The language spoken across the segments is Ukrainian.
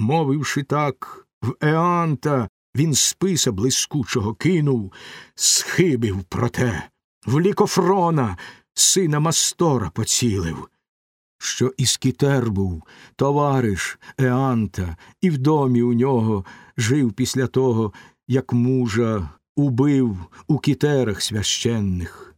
Мовивши так, в Еанта він списа блискучого кинув, схибив проте, в лікофрона сина Мастора поцілив. Що Іскітер був, товариш Еанта, і в домі у нього жив після того, як мужа убив у кітерах священних.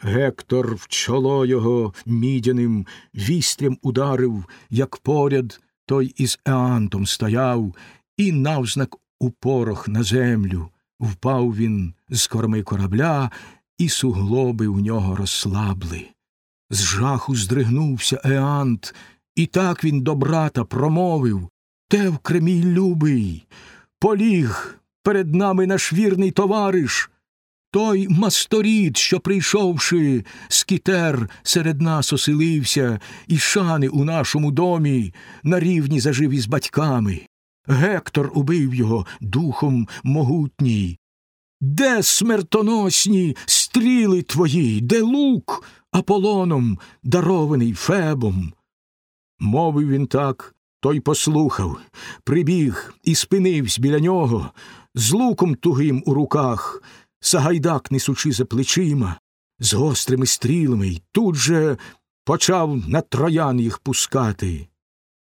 Гектор в чоло його мідяним вістрям ударив, як поряд той із Еантом стояв, і навзнак у порох на землю впав він з корми корабля, і суглоби у нього розслабли. З жаху здригнувся Еант, і так він до брата промовив Тевкре, мій любий, поліг перед нами наш вірний товариш, той масторід, що, прийшовши, з кітер серед нас оселився, і шани у нашому домі на рівні зажив із батьками. Гектор убив його духом могутній. Де смертоносні стріли твої, де лук Аполоном, дарований Фебом? Мовив він так, той послухав, прибіг і спинився біля нього, з луком тугим у руках, Сагайдак несучи за плечима, з гострими стрілами, й тут же почав на троян їх пускати.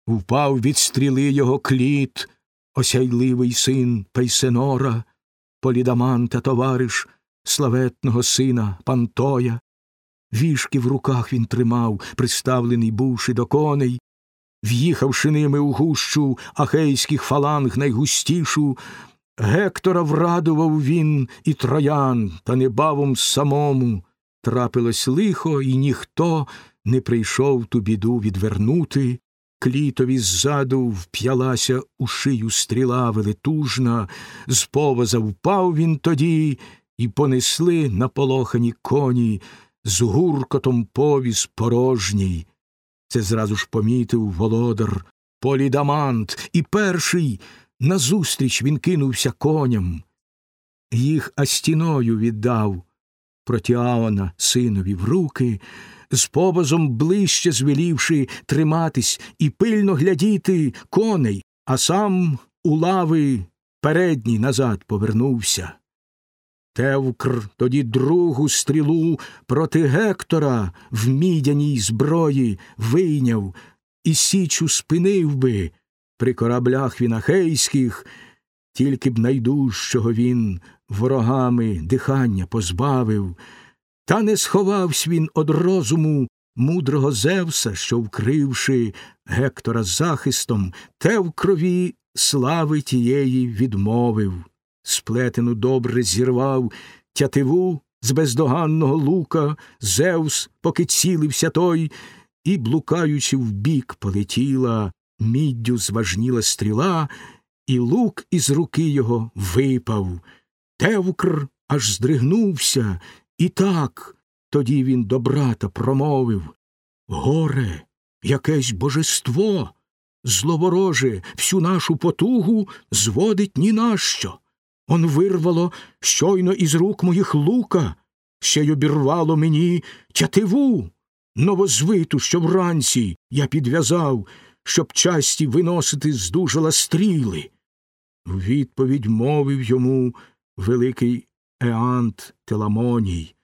Впав від стріли його кліт, осяйливий син Пейсенора, Полідаманта товариш славетного сина Пантоя. Вішки в руках він тримав, приставлений бувши до коней, в'їхавши ними у гущу ахейських фаланг найгустішу, Гектора врадував він і троян, та небавом самому трапилось лихо, і ніхто не прийшов ту біду відвернути. Клітові ззаду вп'ялася у шию стріла велетужна, з повоза впав він тоді, і понесли наполохані коні з гуркотом повіз порожній. Це зразу ж помітив володар Полідамант, і перший назустріч він кинувся коням. Їх астіною віддав Протіаона синові в руки, з побозом ближче звелівши триматись і пильно глядіти коней, а сам у лави передній назад повернувся. Тевкр тоді другу стрілу проти Гектора в мідяній зброї вийняв і січу спинив би при кораблях вінахейських, тільки б найдужчого він ворогами дихання позбавив, та не сховавсь він од розуму мудрого Зевса, що, вкривши Гектора захистом, те в крові слави тієї відмовив, сплетену добре зірвав тятиву з бездоганного лука, Зевс, поки цілився той, і, блукаючи вбік, полетіла, міддю зважніла стріла, і лук із руки його випав. Тевкр аж здригнувся, і так тоді він до брата промовив Горе, якесь божество, зловороже, всю нашу потугу зводить ні на що. Он вирвало щойно із рук моїх лука, ще й обірвало мені тятиву, новозвиту, що вранці я підв'язав, щоб часті виносити здужала стріли. В відповідь мовив йому великий Еант Теламоній.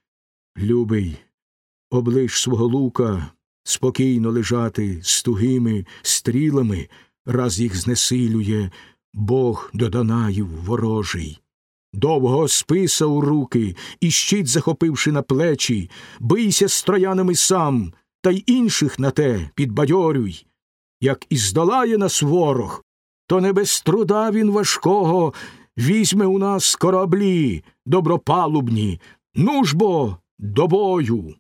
Любий, облиш свого лука спокійно лежати з тугими стрілами, раз їх знесилює Бог до Данаїв ворожий. Довго списа у руки і щит захопивши на плечі, бийся з троянами сам, та й інших на те підбадьорюй. Як і здолає нас ворог, то не без труда він важкого візьме у нас кораблі добропалубні, ну бо до бою.